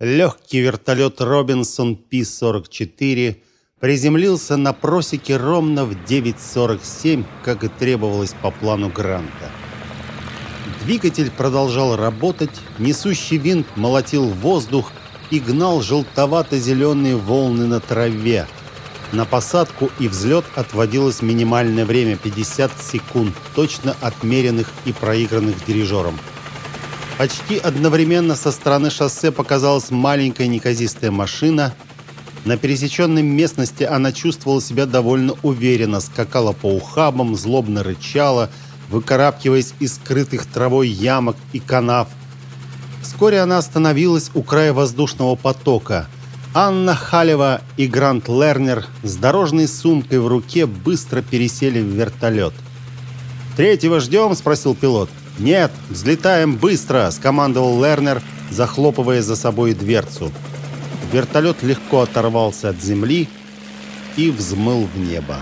Легкий вертолет Робинсон Пи-44 приземлился на просеке ровно в 9.47, как и требовалось по плану Гранта. Двигатель продолжал работать, несущий винт молотил воздух и гнал желтовато-зеленые волны на траве. На посадку и взлет отводилось минимальное время 50 секунд, точно отмеренных и проигранных дирижером. Почти одновременно со стороны шоссе показалась маленькая неказистая машина. На пересеченной местности она чувствовала себя довольно уверенно, скакала по ухабам, злобно рычала, выкарабкиваясь из скрытых травой ямок и канав. Вскоре она остановилась у края воздушного потока. Анна Халева и Грант Лернер с дорожной сумкой в руке быстро пересели в вертолет. «Третьего ждем?» – спросил пилот. «Нет, взлетаем быстро!» – скомандовал Лернер, захлопывая за собой дверцу. Вертолет легко оторвался от земли и взмыл в небо.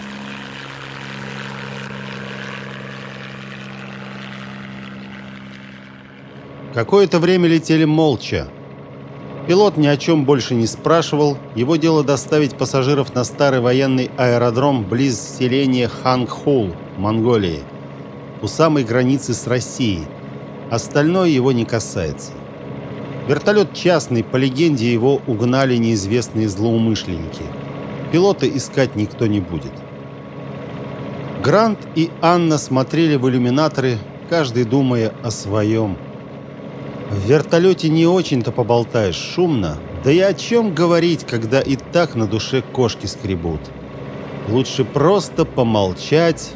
Какое-то время летели молча. Пилот ни о чем больше не спрашивал. Его дело доставить пассажиров на старый военный аэродром близ селения Хангхул, Монголии у самой границы с Россией. Остальное его не касается. Вертолет частный, по легенде его угнали неизвестные злоумышленники. Пилота искать никто не будет. Грант и Анна смотрели в иллюминаторы, каждый думая о своем. В вертолете не очень-то поболтаешь, шумно. Да и о чем говорить, когда и так на душе кошки скребут. Лучше просто помолчать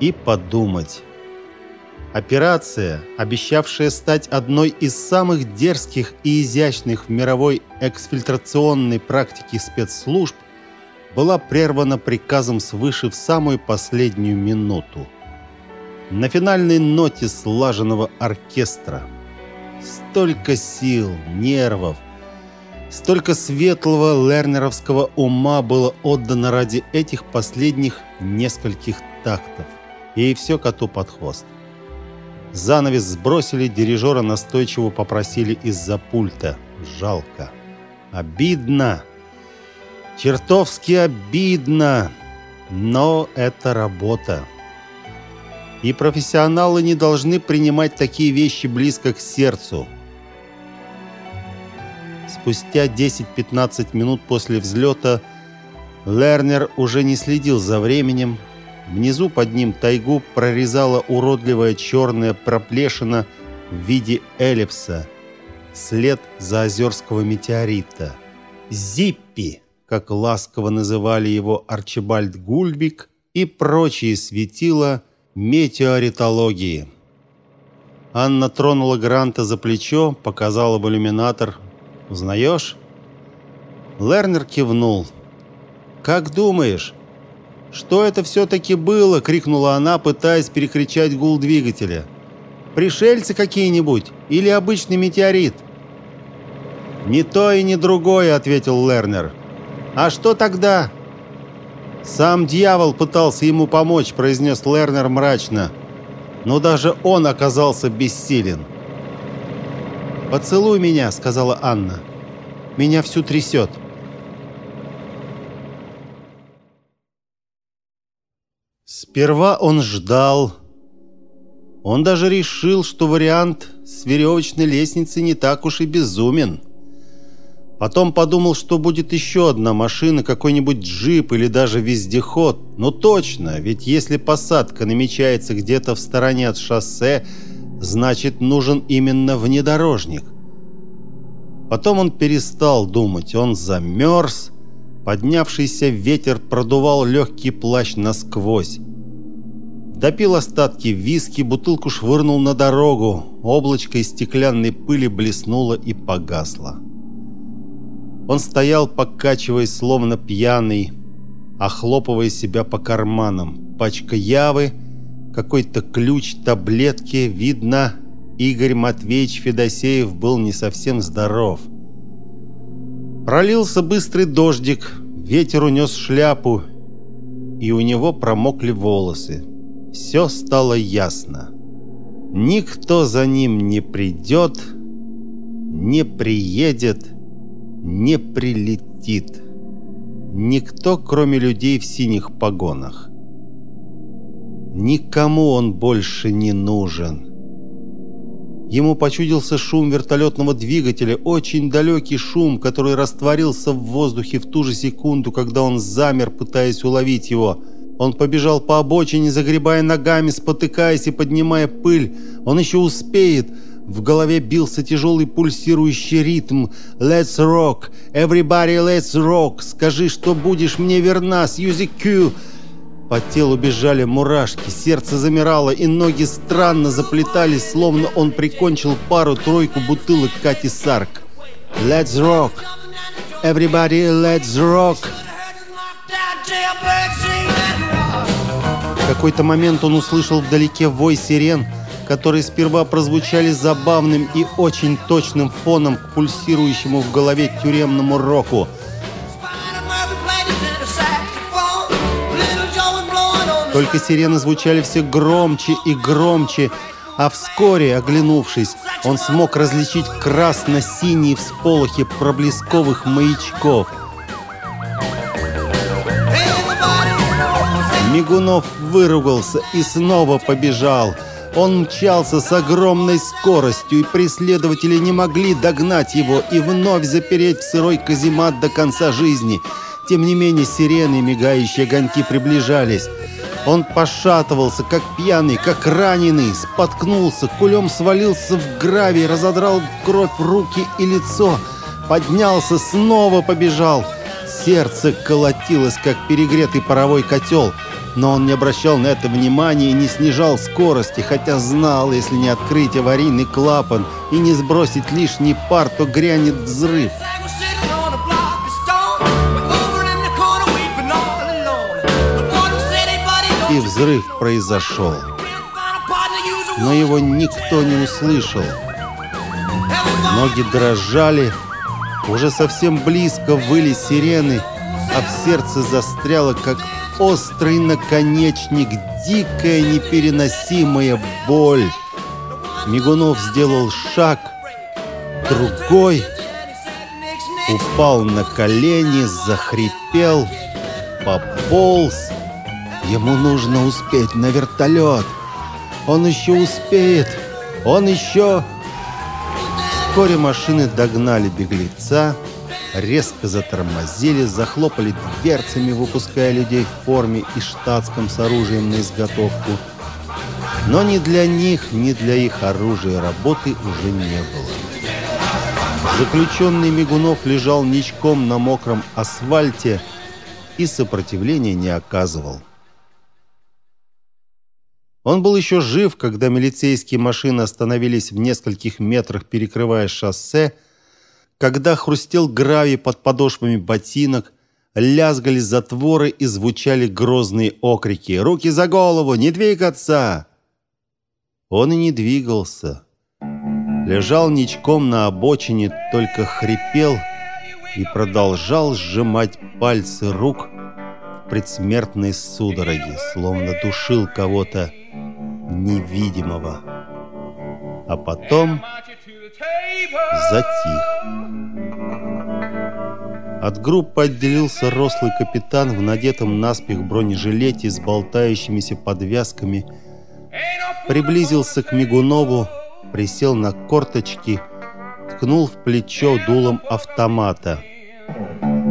и подумать. Операция, обещавшая стать одной из самых дерзких и изящных в мировой эксфильтрационной практике спецслужб, была прервана приказом свыше в самую последнюю минуту. На финальной ноте слаженного оркестра. Столько сил, нервов, столько светлого лернеровского ума было отдано ради этих последних нескольких тактов. И все коту под хвост. Занавес сбросили, дирижера настойчиво попросили из-за пульта. Жалко. Обидно. Чертовски обидно. Но это работа. И профессионалы не должны принимать такие вещи близко к сердцу. Спустя 10-15 минут после взлета Лернер уже не следил за временем, Внизу под ним тайгу прорезала уродливая черная проплешина в виде эллипса, след заозерского метеорита. Зиппи, как ласково называли его Арчибальд Гульбик и прочие светила метеоритологии. Анна тронула Гранта за плечо, показала в иллюминатор. «Узнаешь?» Лернер кивнул. «Как думаешь, «Что это все-таки было?» — крикнула она, пытаясь перекричать гул двигателя. «Пришельцы какие-нибудь? Или обычный метеорит?» «Ни то и ни другое», — ответил Лернер. «А что тогда?» «Сам дьявол пытался ему помочь», — произнес Лернер мрачно. «Но даже он оказался бессилен». «Поцелуй меня», — сказала Анна. «Меня всю трясет». Сперва он ждал. Он даже решил, что вариант с веревочной лестницей не так уж и безумен. Потом подумал, что будет еще одна машина, какой-нибудь джип или даже вездеход. Но точно, ведь если посадка намечается где-то в стороне от шоссе, значит нужен именно внедорожник. Потом он перестал думать, он замерз, Поднявшийся ветер продувал легкий плащ насквозь. Допил остатки виски, бутылку швырнул на дорогу. Облачко из стеклянной пыли блеснуло и погасло. Он стоял, покачиваясь, словно пьяный, охлопывая себя по карманам. Пачка явы, какой-то ключ, таблетки. Видно, Игорь Матвеевич Федосеев был не совсем здоров. Пролился быстрый дождик, ветер унес шляпу, и у него промокли волосы. Все стало ясно. Никто за ним не придет, не приедет не прилетит. Никто, кроме людей в синих погонах. Никому он больше не нужен. Ему почудился шум вертолетного двигателя, очень далекий шум, который растворился в воздухе в ту же секунду, когда он замер, пытаясь уловить его. Он побежал по обочине, загребая ногами, спотыкаясь и поднимая пыль. Он еще успеет. В голове бился тяжелый пульсирующий ритм. «Let's rock! Everybody let's rock! Скажи, что будешь мне верна, Сьюзи Кью!» По телу бежали мурашки, сердце замирало, и ноги странно заплетались, словно он прикончил пару-тройку бутылок Кати Сарк. «Let's rock! Everybody, let's rock!» В какой-то момент он услышал вдалеке вой сирен, которые сперва прозвучали забавным и очень точным фоном к пульсирующему в голове тюремному року – Только сирены звучали все громче и громче, а вскоре, оглянувшись, он смог различить красно-синие всполохи проблесковых маячков. Мигунов выругался и снова побежал. Он мчался с огромной скоростью, и преследователи не могли догнать его и вновь запереть в сырой каземат до конца жизни. Тем не менее, сирены и мигающие огоньки приближались. Он пошатывался, как пьяный, как раненый, споткнулся, кулем свалился в гравий, разодрал кровь руки и лицо, поднялся, снова побежал. Сердце колотилось, как перегретый паровой котел, но он не обращал на это внимания и не снижал скорости, хотя знал, если не открыть аварийный клапан и не сбросить лишний пар, то грянет взрыв. и взрыв произошел. Но его никто не услышал. Ноги дрожали, уже совсем близко выли сирены, а в сердце застряла, как острый наконечник, дикая непереносимая боль. Мигунов сделал шаг, другой, упал на колени, захрипел, пополз, Ему нужно успеть на вертолет. Он еще успеет. Он еще... Вскоре машины догнали беглеца, резко затормозили, захлопали дверцами, выпуская людей в форме и штатском с оружием на изготовку. Но ни для них, ни для их оружия работы уже не было. Заключенный Мигунов лежал ничком на мокром асфальте и сопротивления не оказывал. Он был еще жив, когда милицейские машины остановились в нескольких метрах, перекрывая шоссе, когда хрустел гравий под подошвами ботинок, лязгали затворы и звучали грозные окрики «Руки за голову! Не двигаться!» Он и не двигался. Лежал ничком на обочине, только хрипел и продолжал сжимать пальцы рук в предсмертной судороге, словно душил кого-то невидимого. А потом затих. От группы отделился рослый капитан в надетом наспех бронежилете с болтающимися подвязками, приблизился к Мигунову, присел на корточки, ткнул в плечо дулом автомата.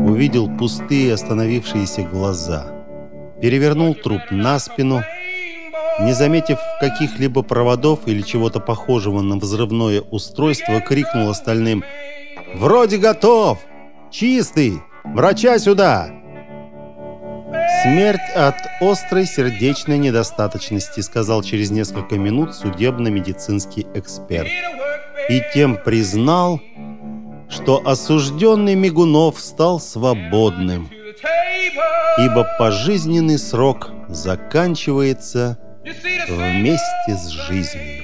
Увидел пустые остановившиеся глаза. Перевернул труп на спину, не заметив каких-либо проводов или чего-то похожего на взрывное устройство, крикнул остальным «Вроде готов! Чистый! Врача сюда!» «Смерть от острой сердечной недостаточности», сказал через несколько минут судебно-медицинский эксперт. И тем признал, что осужденный Мигунов стал свободным, ибо пожизненный срок заканчивается вместе с жизнью.